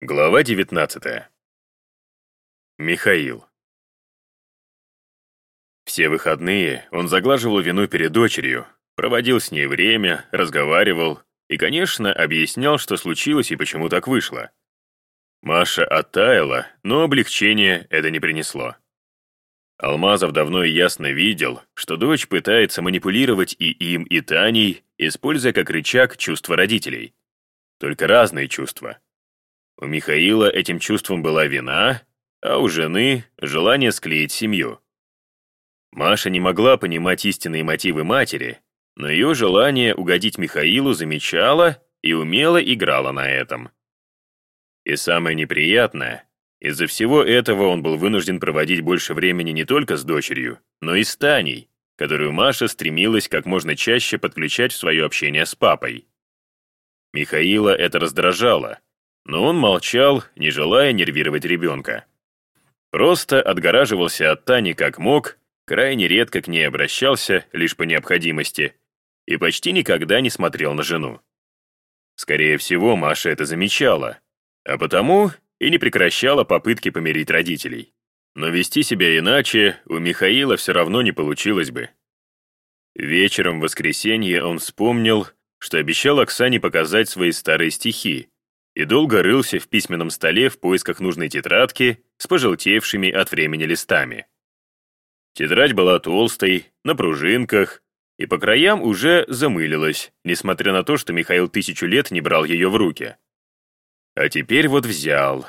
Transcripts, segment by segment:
Глава 19. Михаил. Все выходные он заглаживал вину перед дочерью, проводил с ней время, разговаривал и, конечно, объяснял, что случилось и почему так вышло. Маша оттаяла, но облегчения это не принесло. Алмазов давно и ясно видел, что дочь пытается манипулировать и им, и Таней, используя как рычаг чувства родителей. Только разные чувства. У Михаила этим чувством была вина, а у жены — желание склеить семью. Маша не могла понимать истинные мотивы матери, но ее желание угодить Михаилу замечала и умело играла на этом. И самое неприятное, из-за всего этого он был вынужден проводить больше времени не только с дочерью, но и с Таней, которую Маша стремилась как можно чаще подключать в свое общение с папой. Михаила это раздражало, но он молчал, не желая нервировать ребенка. Просто отгораживался от Тани как мог, крайне редко к ней обращался, лишь по необходимости, и почти никогда не смотрел на жену. Скорее всего, Маша это замечала, а потому и не прекращала попытки помирить родителей. Но вести себя иначе у Михаила все равно не получилось бы. Вечером в воскресенье он вспомнил, что обещал Оксане показать свои старые стихи, и долго рылся в письменном столе в поисках нужной тетрадки с пожелтевшими от времени листами. Тетрадь была толстой, на пружинках, и по краям уже замылилась, несмотря на то, что Михаил тысячу лет не брал ее в руки. А теперь вот взял.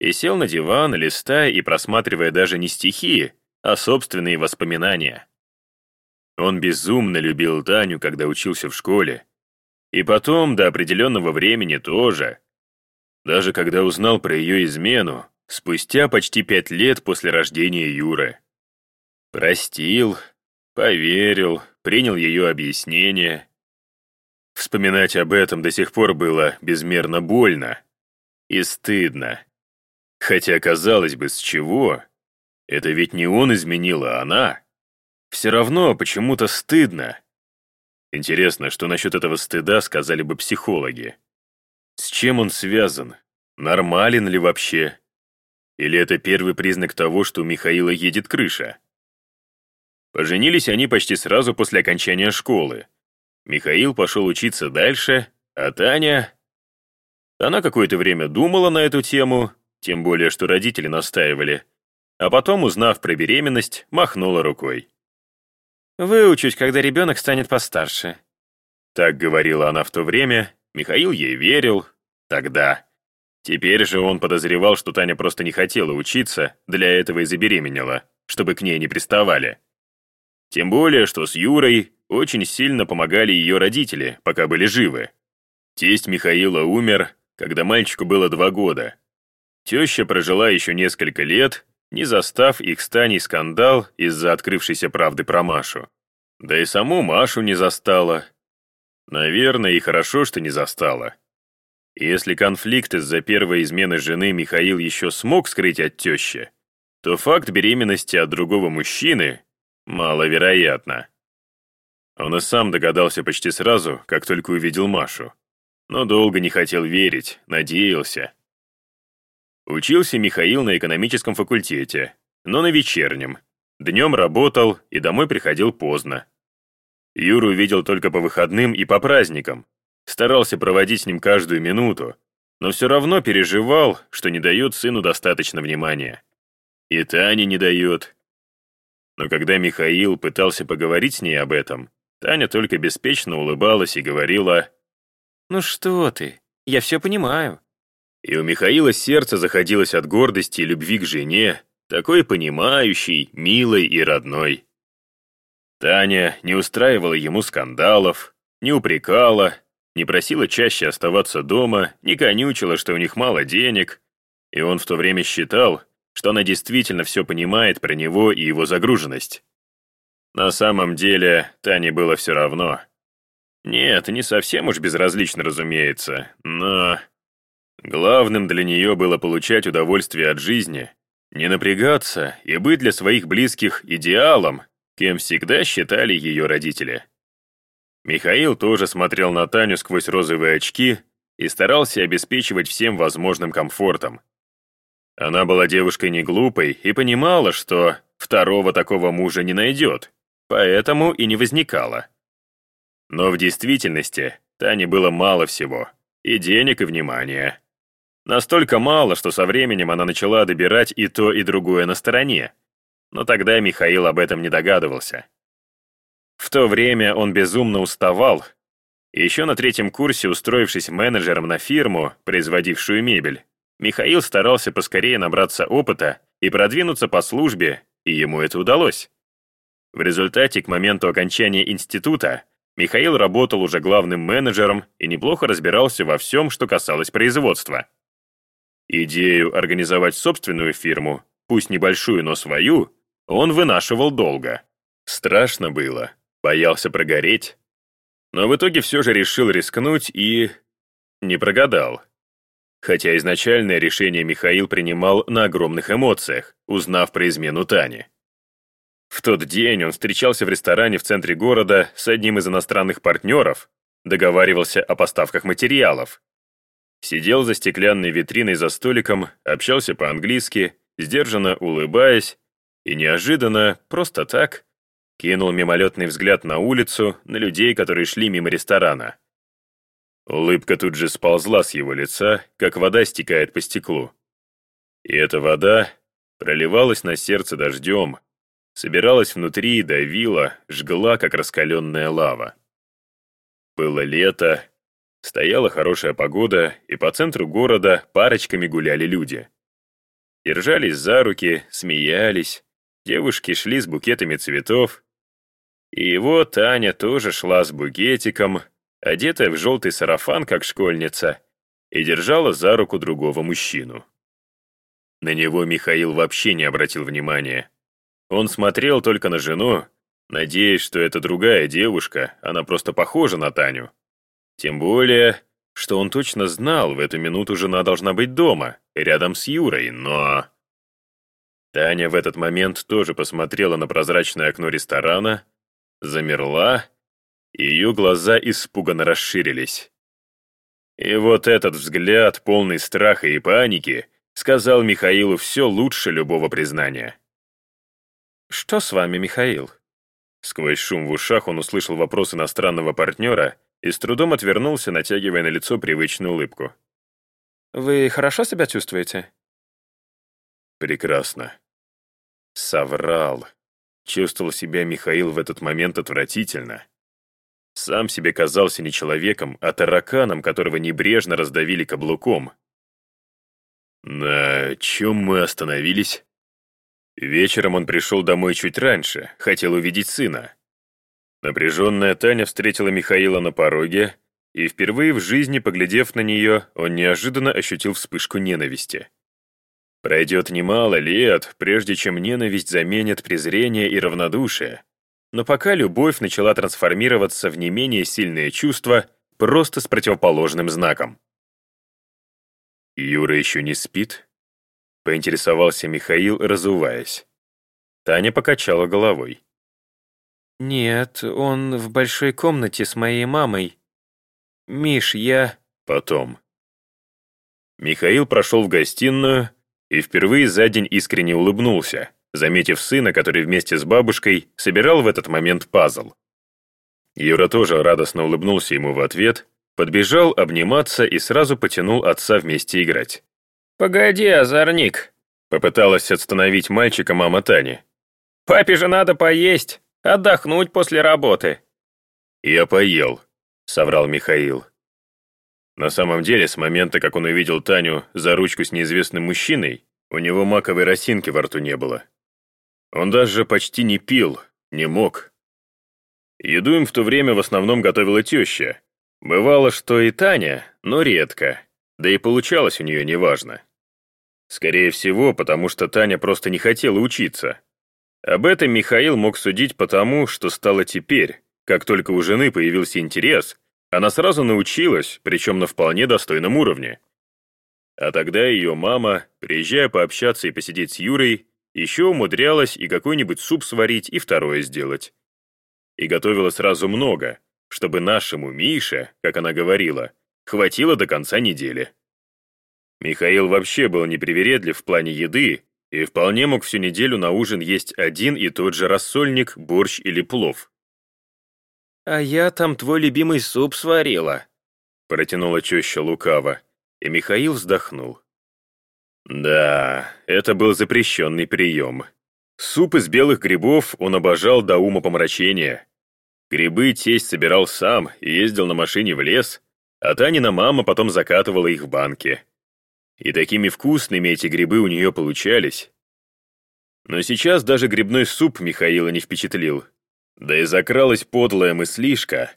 И сел на диван, листая и просматривая даже не стихи, а собственные воспоминания. Он безумно любил Таню, когда учился в школе, и потом, до определенного времени тоже. Даже когда узнал про ее измену, спустя почти пять лет после рождения Юры. Простил, поверил, принял ее объяснение. Вспоминать об этом до сих пор было безмерно больно и стыдно. Хотя, казалось бы, с чего? Это ведь не он изменил, а она. Все равно почему-то стыдно. Интересно, что насчет этого стыда сказали бы психологи. С чем он связан? Нормален ли вообще? Или это первый признак того, что у Михаила едет крыша? Поженились они почти сразу после окончания школы. Михаил пошел учиться дальше, а Таня... Она какое-то время думала на эту тему, тем более, что родители настаивали, а потом, узнав про беременность, махнула рукой. Выучусь, когда ребенок станет постарше». Так говорила она в то время, Михаил ей верил. Тогда. Теперь же он подозревал, что Таня просто не хотела учиться, для этого и забеременела, чтобы к ней не приставали. Тем более, что с Юрой очень сильно помогали ее родители, пока были живы. Тесть Михаила умер, когда мальчику было два года. Теща прожила еще несколько лет, не застав их с Таней скандал из-за открывшейся правды про Машу. Да и саму Машу не застала. Наверное, и хорошо, что не застала. Если конфликт из-за первой измены жены Михаил еще смог скрыть от тещи, то факт беременности от другого мужчины маловероятно. Он и сам догадался почти сразу, как только увидел Машу. Но долго не хотел верить, надеялся. Учился Михаил на экономическом факультете, но на вечернем. Днем работал и домой приходил поздно. Юру видел только по выходным и по праздникам. Старался проводить с ним каждую минуту, но все равно переживал, что не дает сыну достаточно внимания. И Таня не дает. Но когда Михаил пытался поговорить с ней об этом, Таня только беспечно улыбалась и говорила, «Ну что ты, я все понимаю. И у Михаила сердце заходилось от гордости и любви к жене, такой понимающей, милой и родной. Таня не устраивала ему скандалов, не упрекала, не просила чаще оставаться дома, не конючила, что у них мало денег, и он в то время считал, что она действительно все понимает про него и его загруженность. На самом деле, Тане было все равно. Нет, не совсем уж безразлично, разумеется, но... Главным для нее было получать удовольствие от жизни, не напрягаться и быть для своих близких идеалом, кем всегда считали ее родители. Михаил тоже смотрел на Таню сквозь розовые очки и старался обеспечивать всем возможным комфортом. Она была девушкой не глупой и понимала, что второго такого мужа не найдет, поэтому и не возникала. Но в действительности Тане было мало всего, и денег, и внимания. Настолько мало, что со временем она начала добирать и то, и другое на стороне. Но тогда Михаил об этом не догадывался. В то время он безумно уставал. И еще на третьем курсе, устроившись менеджером на фирму, производившую мебель, Михаил старался поскорее набраться опыта и продвинуться по службе, и ему это удалось. В результате, к моменту окончания института, Михаил работал уже главным менеджером и неплохо разбирался во всем, что касалось производства. Идею организовать собственную фирму, пусть небольшую, но свою, он вынашивал долго. Страшно было, боялся прогореть. Но в итоге все же решил рискнуть и... не прогадал. Хотя изначальное решение Михаил принимал на огромных эмоциях, узнав про измену Тани. В тот день он встречался в ресторане в центре города с одним из иностранных партнеров, договаривался о поставках материалов. Сидел за стеклянной витриной за столиком, общался по-английски, сдержанно улыбаясь, и неожиданно, просто так, кинул мимолетный взгляд на улицу, на людей, которые шли мимо ресторана. Улыбка тут же сползла с его лица, как вода стекает по стеклу. И эта вода проливалась на сердце дождем, собиралась внутри, давила, жгла, как раскаленная лава. Было лето, стояла хорошая погода, и по центру города парочками гуляли люди. Держались за руки, смеялись, девушки шли с букетами цветов. И его Таня тоже шла с букетиком, одетая в желтый сарафан, как школьница, и держала за руку другого мужчину. На него Михаил вообще не обратил внимания. Он смотрел только на жену, надеясь, что это другая девушка, она просто похожа на Таню. Тем более, что он точно знал, в эту минуту жена должна быть дома, рядом с Юрой, но... Таня в этот момент тоже посмотрела на прозрачное окно ресторана, замерла, и ее глаза испуганно расширились. И вот этот взгляд, полный страха и паники, сказал Михаилу все лучше любого признания. «Что с вами, Михаил?» Сквозь шум в ушах он услышал вопрос иностранного партнера и с трудом отвернулся, натягивая на лицо привычную улыбку. «Вы хорошо себя чувствуете?» «Прекрасно». Соврал. Чувствовал себя Михаил в этот момент отвратительно. Сам себе казался не человеком, а тараканом, которого небрежно раздавили каблуком. На чем мы остановились? Вечером он пришел домой чуть раньше, хотел увидеть сына. Напряженная Таня встретила Михаила на пороге, и впервые в жизни, поглядев на нее, он неожиданно ощутил вспышку ненависти. Пройдет немало лет, прежде чем ненависть заменит презрение и равнодушие. Но пока любовь начала трансформироваться в не менее сильные чувства, просто с противоположным знаком. «Юра еще не спит?» Поинтересовался Михаил, разуваясь. Таня покачала головой. «Нет, он в большой комнате с моей мамой. Миш, я...» «Потом». Михаил прошел в гостиную и впервые за день искренне улыбнулся, заметив сына, который вместе с бабушкой собирал в этот момент пазл. Юра тоже радостно улыбнулся ему в ответ, подбежал обниматься и сразу потянул отца вместе играть. «Погоди, озорник!» Попыталась остановить мальчика мама Тани. «Папе же надо поесть, отдохнуть после работы». «Я поел», — соврал Михаил. На самом деле, с момента, как он увидел Таню за ручку с неизвестным мужчиной, у него маковой росинки во рту не было. Он даже почти не пил, не мог. Еду им в то время в основном готовила теща. Бывало, что и Таня, но редко, да и получалось у нее неважно. Скорее всего, потому что Таня просто не хотела учиться. Об этом Михаил мог судить потому, что стало теперь, как только у жены появился интерес, она сразу научилась, причем на вполне достойном уровне. А тогда ее мама, приезжая пообщаться и посидеть с Юрой, еще умудрялась и какой-нибудь суп сварить, и второе сделать. И готовила сразу много, чтобы нашему Мише, как она говорила, хватило до конца недели. Михаил вообще был непривередлив в плане еды и вполне мог всю неделю на ужин есть один и тот же рассольник, борщ или плов. «А я там твой любимый суп сварила», — протянула теща лукаво, и Михаил вздохнул. Да, это был запрещенный прием. Суп из белых грибов он обожал до ума помрачения. Грибы тесть собирал сам и ездил на машине в лес, а Танина мама потом закатывала их в банки. И такими вкусными эти грибы у нее получались. Но сейчас даже грибной суп Михаила не впечатлил. Да и закралась подлая мыслишка.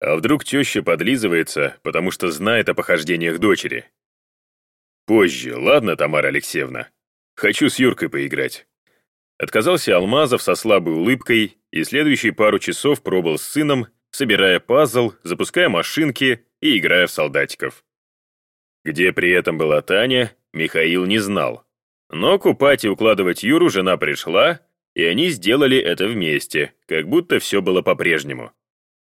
А вдруг теща подлизывается, потому что знает о похождениях дочери? Позже, ладно, Тамара Алексеевна? Хочу с Юркой поиграть. Отказался Алмазов со слабой улыбкой и следующие пару часов пробыл с сыном, собирая пазл, запуская машинки и играя в солдатиков. Где при этом была Таня, Михаил не знал. Но купать и укладывать Юру жена пришла, и они сделали это вместе, как будто все было по-прежнему.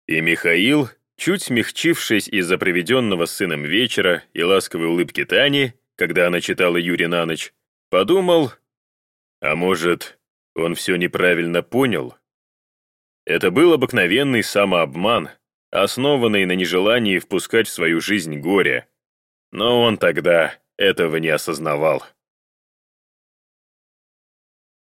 И Михаил, чуть смягчившись из-за проведенного с сыном вечера и ласковой улыбки Тани, когда она читала Юре на ночь, подумал, а может, он все неправильно понял? Это был обыкновенный самообман, основанный на нежелании впускать в свою жизнь горе, но он тогда этого не осознавал.